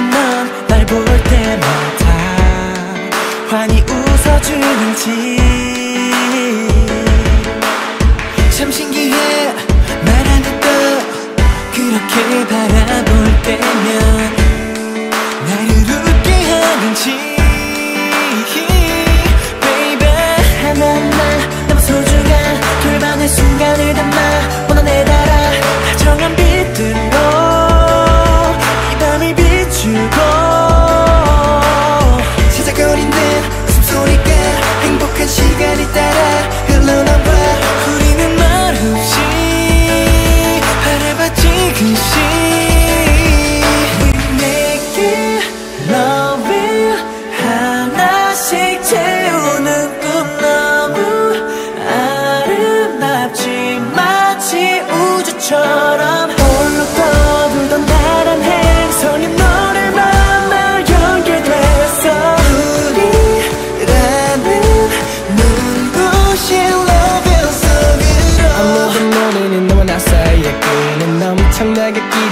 어떻게 넌 날 볼 때마다 환히 웃어주는지. 참 신기해 말안 해도 그렇게 바라 밤을 비추고 시작거리는 웃음소리가 행복한 시간이 따라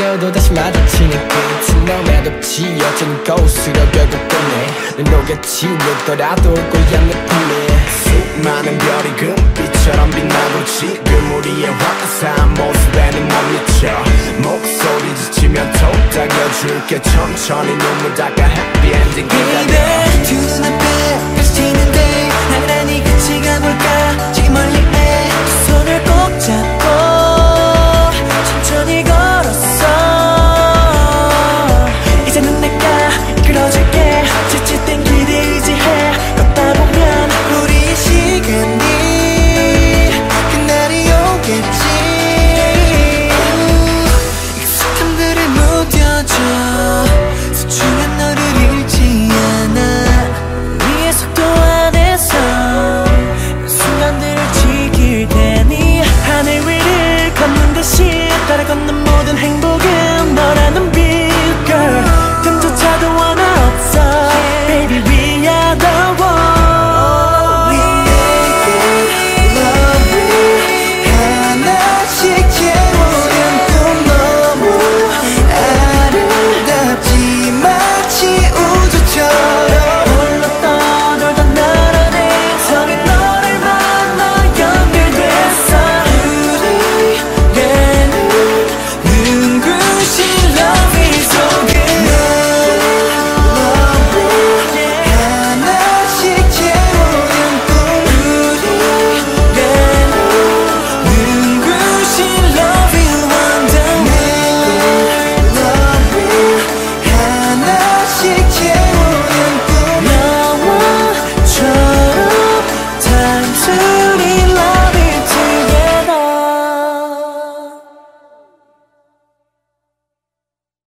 길어도 다시 마주치는 끝은 너무나도 지어진 곳으로 결국 끝내. 넌 녹였지 올 거야 내 품에. 수많은 별이 금빛처럼 빛나고 지금 우리의 화사한 모습에 는 못 미쳐. 목소리 지치면 톡 당겨줄게. 천천히 눈물 닦아. 해피 엔딩 기다려 두 눈앞에